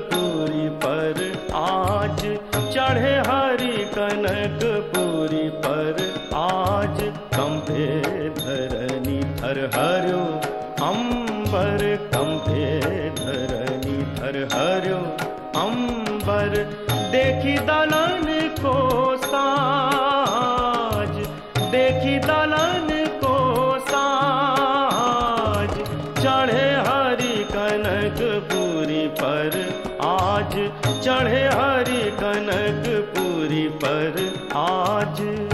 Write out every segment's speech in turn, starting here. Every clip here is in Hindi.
चढ़े हरि कनक पूरी पर आज चढ़े हरि कनक पूरी पर आज कंभे धरनी थर हरो अंबर कंभे धरनी थर हरो अंबर देखी दलन को साज, देखी दलन को साज, चढ़े हरि कनक पूरी। आज चढ़े हरि कनक पूरी। पर आज।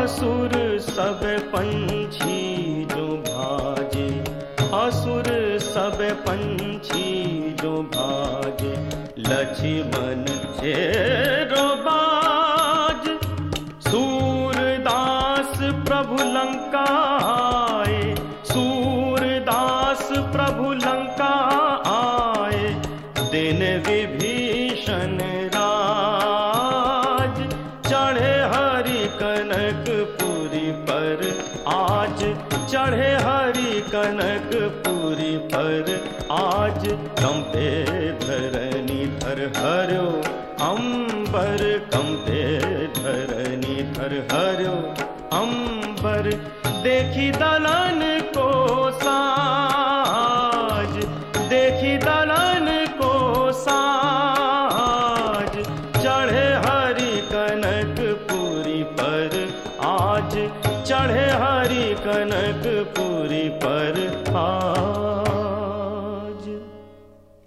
असुर सब पंछी लक्ष्मण शेरो बाज। सूरदास प्रभु लंका आए सूरदास प्रभु लंका चढ़े हरी कनक पूरी। पर आज कंपे धरनी धर हरो, अंबर कंपे धरनी धर हरो, अंबर। देखी दलन को साज, देखी दलन को साज। चढ़े हरी कनक पूरी